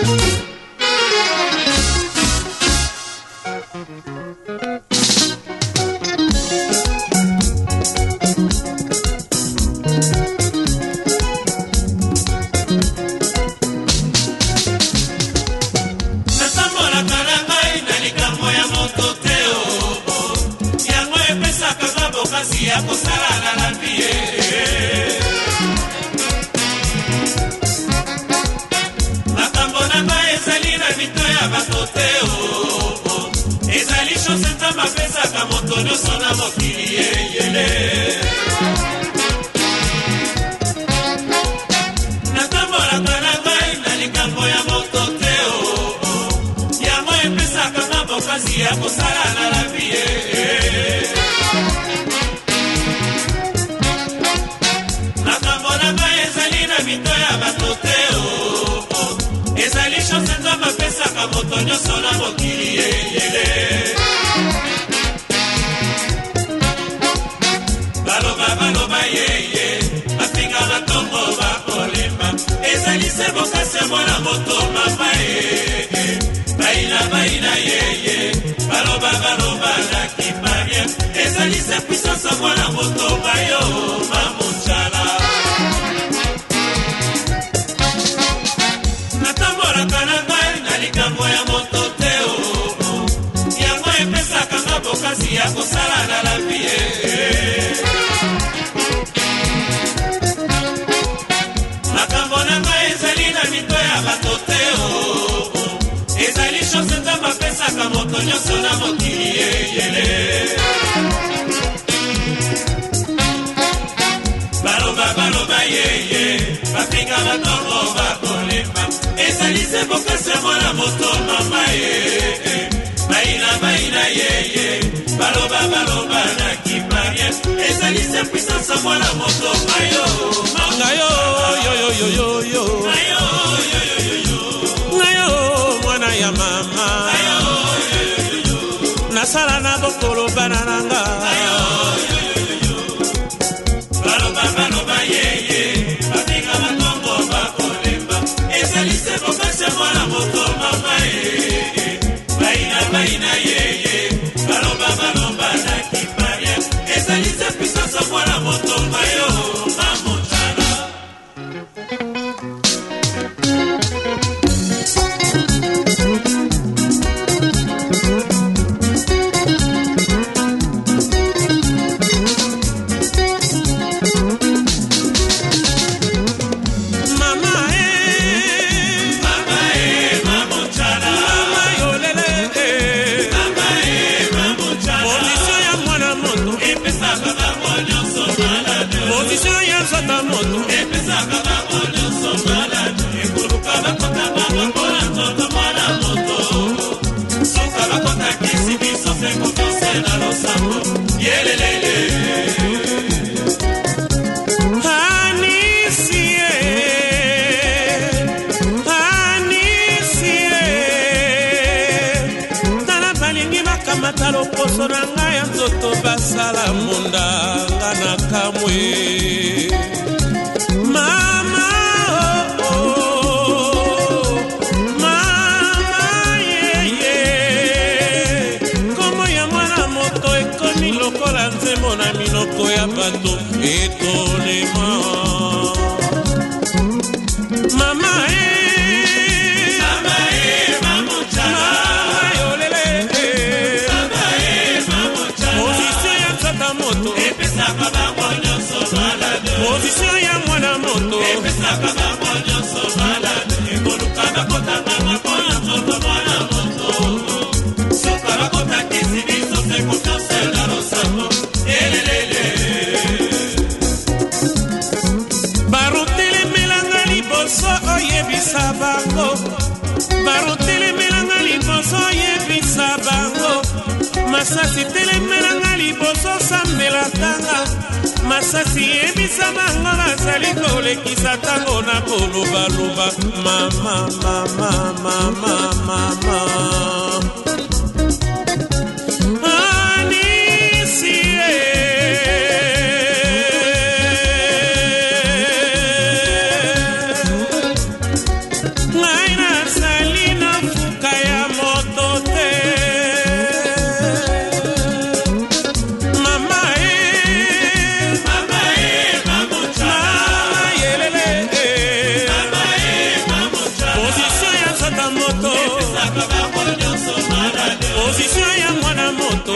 Thank you. nyonso na mokili eyele natambolaka na ngai na likambo ya moto te o oh, oh. yango epesaka na bokasi ya kosala na labi ye makambo na ngai ezali na mito ya bato te o oh, ezali shose nzambe apesaka moto nyonso na mokili mwana moto mama ye baina baina yeye baloba baloba na kiparie ezali se puissance mwana moto bayo mamocala natambolaka na ngai na likambo ya moto te o oh, oh. yango epesaka nga bokasi ya kosala na lapie makambo nyonso na mokili eyele baloba baloba yeye bafinga batongo bakolema ezali se bokasi ya mwana moto mama ye baina baina yeye baloba baloba na kimarie ezali se puissance ya mwana moto mayo ngayo yoyoyoyoyo ngayo mwana ya mama ngayo ezali te puissance ya mwana moto moto basala mondanga na kamwe mama oh, oh, mama yeye komo ya mwana moto ekomi lokola nzembo na minoko ya bato etoli etelemelanga liboso sambelatanga masasi yebisa bango nazali kolekisa ntango na kolobaloba mama mama mama mama epesaka moto position ya mwana moto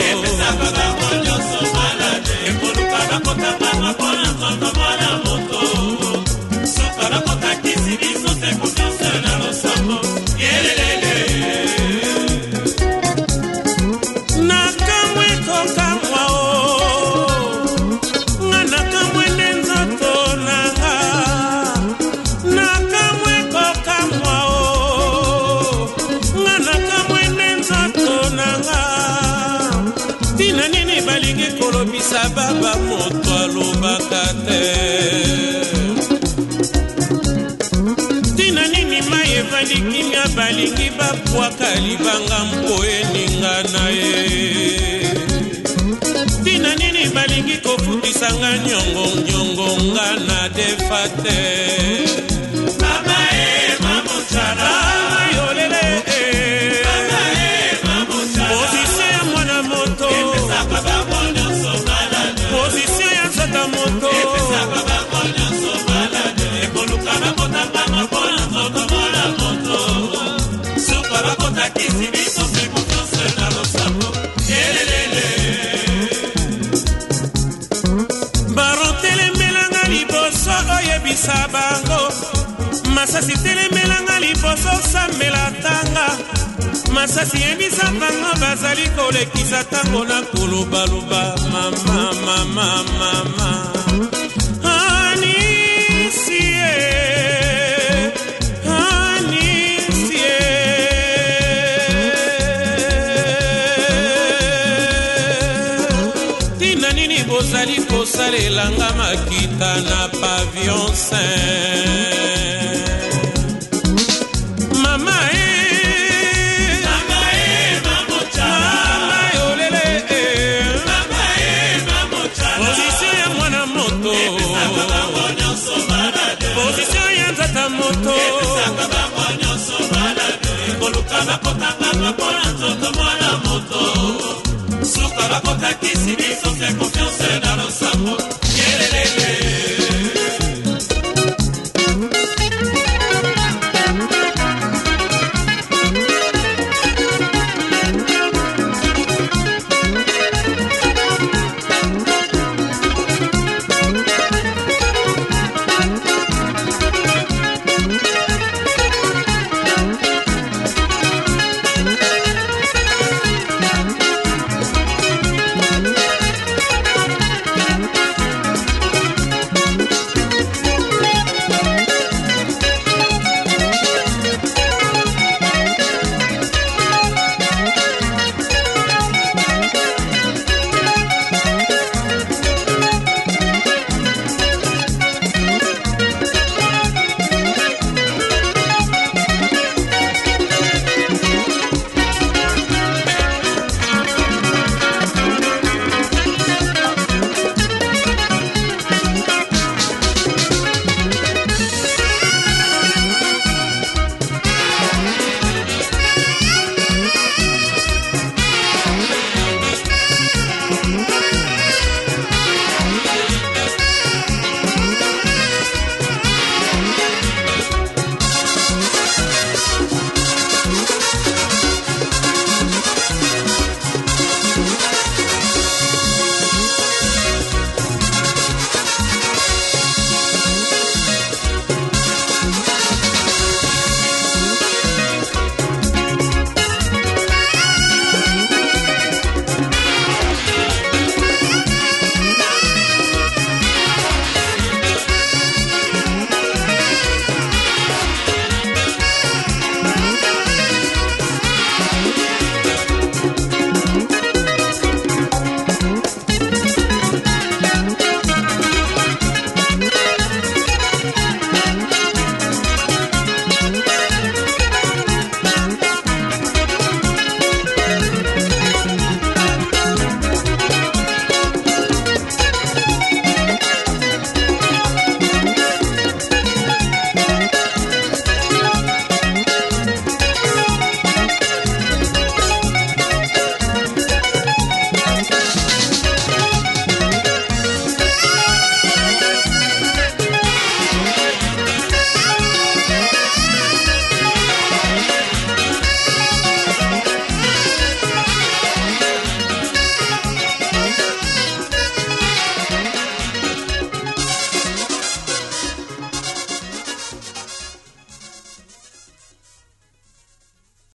ntina nini mai evandi kimia balingi babwaka libanga mpo eninga na ye ntina nini balingi kofutisa nga nyongo nyongo nga na defa te masasi telemelanga liboso sambela tanga masasi yebisa bango bazali kolekisa ntango na kolobaloba mama mama mama bozali kosalelanga makita na pavion saint I'm not gonna por todo, por